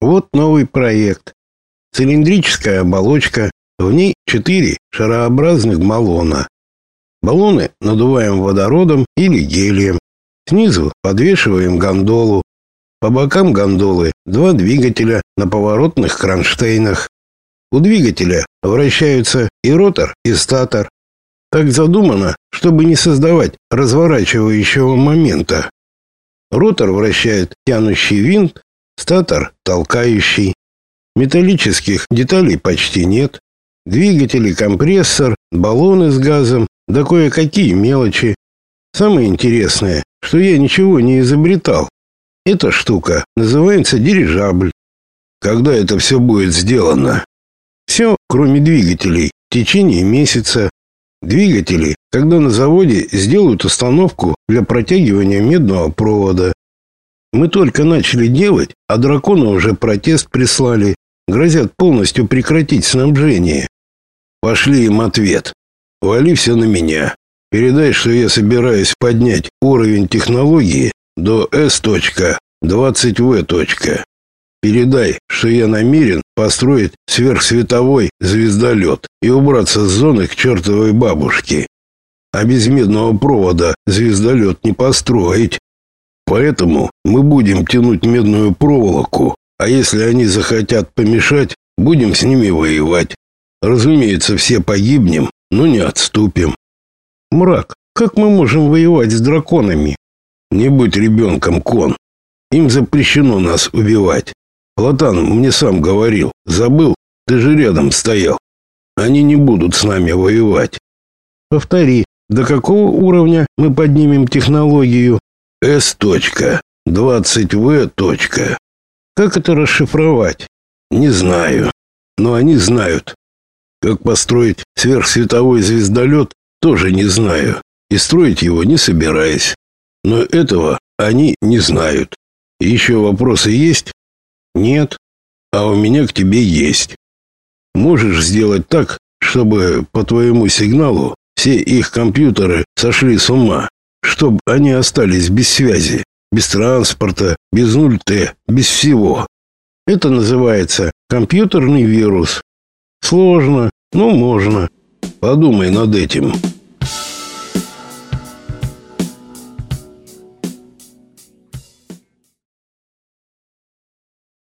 Вот новый проект. Цилиндрическая оболочка, в ней четыре шарообразных баллона. Баллоны надуваем водородом или гелием. Снизу подвешиваем гондолу. По бокам гондолы два двигателя на поворотных кронштейнах. У двигателя вращаются и ротор, и статор. Так задумано, чтобы не создавать разворачивающего момента. Ротор вращает тянущий винт, статор толкающий. Металлических деталей почти нет. Двигатели, компрессор, баллоны с газом, да кое-какие мелочи. Самое интересное, что я ничего не изобретал. Эта штука называется дирижабль. Когда это все будет сделано? Все, кроме двигателей, в течение месяца. Двигатели, когда на заводе сделают установку для протягивания медного провода. Мы только начали делать, а драконы уже протест прислали. Грозят полностью прекратить снабжение. Пошли им ответ. Вали все на меня. Передай, что я собираюсь поднять уровень технологии до S.20V. Передай, что я намерен построить сверхсветовой звездолет и убраться с зоны к чертовой бабушке. А без медного провода звездолет не построить. Поэтому мы будем тянуть медную проволоку, а если они захотят помешать, будем с ними воевать. Разумеется, все погибнем, но не отступим. Мрак, как мы можем воевать с драконами? Не будь ребенком, Кон. Им запрещено нас убивать. Платан мне сам говорил. Забыл? Ты же рядом стоял. Они не будут с нами воевать. Повтори, до какого уровня мы поднимем технологию? S.20V. Как это расшифровать? Не знаю. Но они знают. Как построить сверхсветовой звездолет, тоже не знаю. И строить его не собираюсь. Но этого они не знают. Еще вопросы есть? Нет. А у меня к тебе есть. Можешь сделать так, чтобы по твоему сигналу все их компьютеры сошли с ума чтобы они остались без связи, без транспорта, без 0Т, без всего. Это называется компьютерный вирус. Сложно, но можно. Подумай над этим.